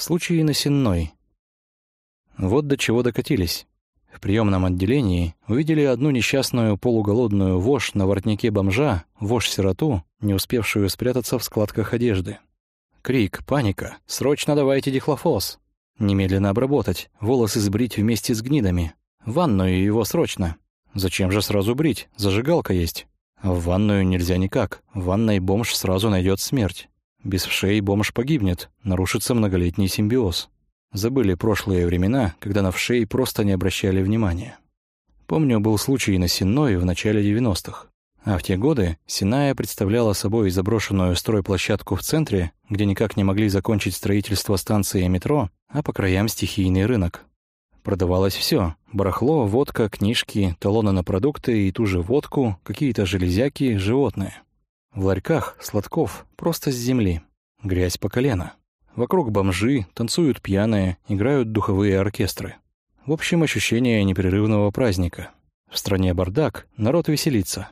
В случае на Сенной. Вот до чего докатились. В приемном отделении увидели одну несчастную полуголодную вошь на воротнике бомжа, вошь-сироту, не успевшую спрятаться в складках одежды. Крик, паника. «Срочно давайте дихлофос!» Немедленно обработать, волосы сбрить вместе с гнидами. Ванную его срочно. Зачем же сразу брить? Зажигалка есть. В ванную нельзя никак. В ванной бомж сразу найдет смерть. Без вшей бомж погибнет, нарушится многолетний симбиоз. Забыли прошлые времена, когда на вшей просто не обращали внимания. Помню, был случай на Сенной в начале 90-х. А в те годы Синая представляла собой заброшенную стройплощадку в центре, где никак не могли закончить строительство станции метро, а по краям стихийный рынок. Продавалось все: барахло, водка, книжки, талоны на продукты и ту же водку, какие-то железяки, животные. В ларьках сладков, просто с земли. Грязь по колено. Вокруг бомжи, танцуют пьяные, играют духовые оркестры. В общем, ощущение непрерывного праздника. В стране бардак, народ веселится.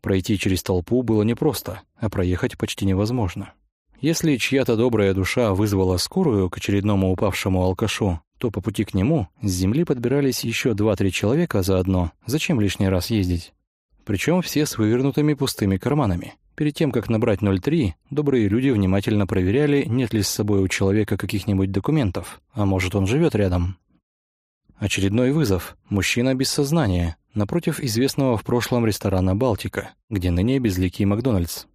Пройти через толпу было непросто, а проехать почти невозможно. Если чья-то добрая душа вызвала скорую к очередному упавшему алкашу, то по пути к нему с земли подбирались еще два-три человека заодно. Зачем лишний раз ездить? Причем все с вывернутыми пустыми карманами. Перед тем, как набрать 03, добрые люди внимательно проверяли, нет ли с собой у человека каких-нибудь документов, а может, он живет рядом. Очередной вызов. Мужчина без сознания, напротив известного в прошлом ресторана «Балтика», где ныне безликий Макдональдс.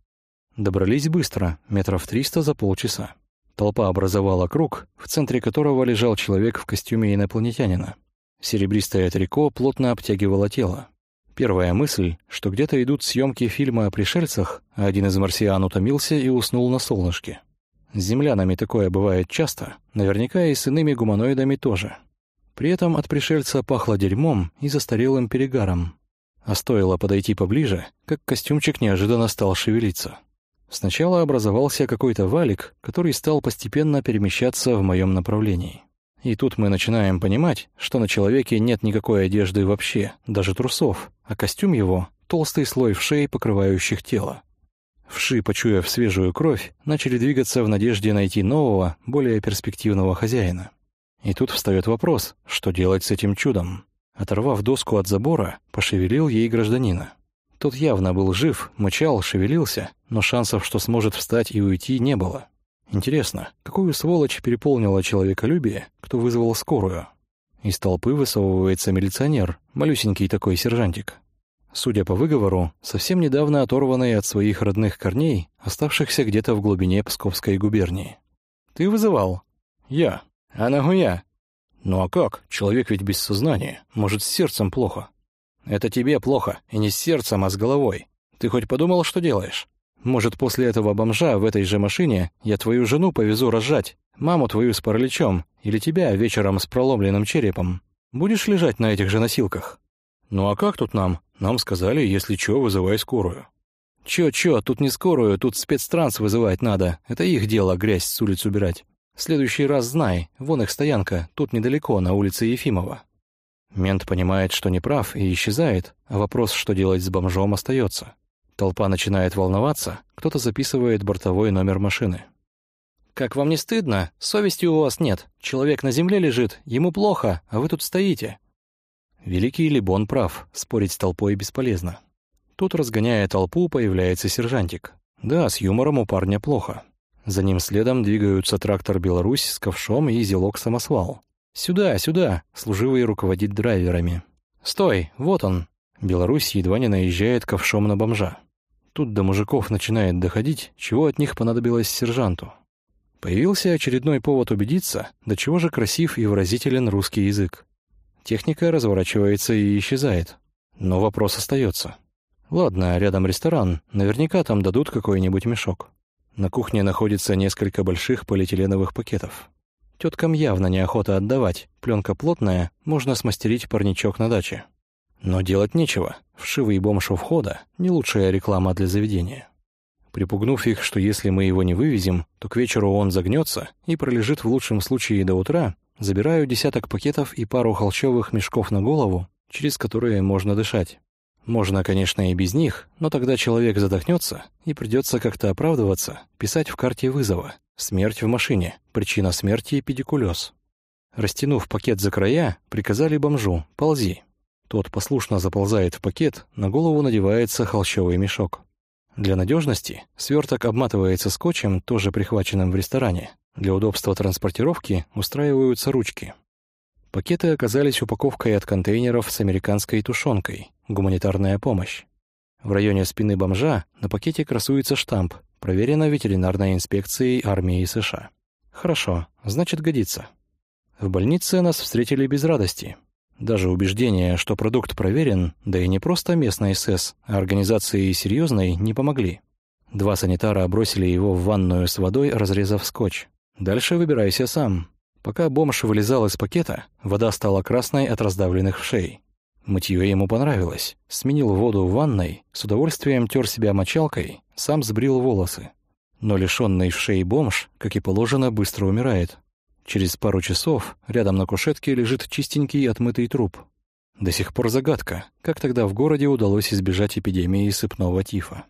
Добрались быстро, метров триста за полчаса. Толпа образовала круг, в центре которого лежал человек в костюме инопланетянина. Серебристое трико плотно обтягивало тело. Первая мысль, что где-то идут съемки фильма о пришельцах, а один из марсиан утомился и уснул на солнышке. С землянами такое бывает часто, наверняка и с иными гуманоидами тоже. При этом от пришельца пахло дерьмом и застарелым перегаром. А стоило подойти поближе, как костюмчик неожиданно стал шевелиться. Сначала образовался какой-то валик, который стал постепенно перемещаться в моем направлении. И тут мы начинаем понимать, что на человеке нет никакой одежды вообще, даже трусов, а костюм его — толстый слой вшей, покрывающих тело. Вши, почуяв свежую кровь, начали двигаться в надежде найти нового, более перспективного хозяина. И тут встает вопрос, что делать с этим чудом? Оторвав доску от забора, пошевелил ей гражданина. Тот явно был жив, мычал, шевелился, но шансов, что сможет встать и уйти, не было. Интересно, какую сволочь переполнила человеколюбие, кто вызвал скорую? Из толпы высовывается милиционер, малюсенький такой сержантик. Судя по выговору, совсем недавно оторванный от своих родных корней, оставшихся где-то в глубине Псковской губернии. «Ты вызывал?» «Я. А нахуя?» «Ну а как? Человек ведь без сознания. Может, с сердцем плохо?» Это тебе плохо, и не с сердцем, а с головой. Ты хоть подумал, что делаешь? Может, после этого бомжа в этой же машине я твою жену повезу разжать, маму твою с параличом, или тебя вечером с проломленным черепом. Будешь лежать на этих же носилках? Ну а как тут нам? Нам сказали, если чё, вызывай скорую. Чё-чё, тут не скорую, тут спецтранс вызывать надо. Это их дело грязь с улиц убирать. В следующий раз знай, вон их стоянка, тут недалеко, на улице Ефимова. Мент понимает, что не прав, и исчезает, а вопрос, что делать с бомжом, остается. Толпа начинает волноваться, кто-то записывает бортовой номер машины. «Как вам не стыдно? Совести у вас нет. Человек на земле лежит, ему плохо, а вы тут стоите». Великий Либон прав, спорить с толпой бесполезно. Тут, разгоняя толпу, появляется сержантик. Да, с юмором у парня плохо. За ним следом двигаются трактор «Беларусь» с ковшом и зелок-самосвал. «Сюда, сюда!» — служивый руководит драйверами. «Стой! Вот он!» Беларусь едва не наезжает ковшом на бомжа. Тут до мужиков начинает доходить, чего от них понадобилось сержанту. Появился очередной повод убедиться, до чего же красив и выразителен русский язык. Техника разворачивается и исчезает. Но вопрос остается. Ладно, рядом ресторан, наверняка там дадут какой-нибудь мешок. На кухне находится несколько больших полиэтиленовых пакетов. Теткам явно неохота отдавать. Пленка плотная, можно смастерить парничок на даче. Но делать нечего. Вшивый бомж у входа — не лучшая реклама для заведения. Припугнув их, что если мы его не вывезем, то к вечеру он загнется и пролежит в лучшем случае до утра, забираю десяток пакетов и пару холщовых мешков на голову, через которые можно дышать. Можно, конечно, и без них, но тогда человек задохнется и придется как-то оправдываться, писать в карте вызова. Смерть в машине, причина смерти – педикулез. Растянув пакет за края, приказали бомжу «ползи». Тот послушно заползает в пакет, на голову надевается холщовый мешок. Для надежности сверток обматывается скотчем, тоже прихваченным в ресторане. Для удобства транспортировки устраиваются ручки. Пакеты оказались упаковкой от контейнеров с американской тушенкой, гуманитарная помощь. В районе спины бомжа на пакете красуется штамп «Проверено ветеринарной инспекцией армии США». Хорошо, значит годится. В больнице нас встретили без радости. Даже убеждение, что продукт проверен, да и не просто местной СС, а организации серьезной, не помогли. Два санитара бросили его в ванную с водой, разрезав скотч. Дальше выбирайся сам. Пока бомж вылезал из пакета, вода стала красной от раздавленных вшей. Мытье ему понравилось. Сменил воду в ванной, с удовольствием тер себя мочалкой, сам сбрил волосы. Но лишенный вшей бомж, как и положено, быстро умирает. Через пару часов рядом на кушетке лежит чистенький отмытый труп. До сих пор загадка, как тогда в городе удалось избежать эпидемии сыпного тифа.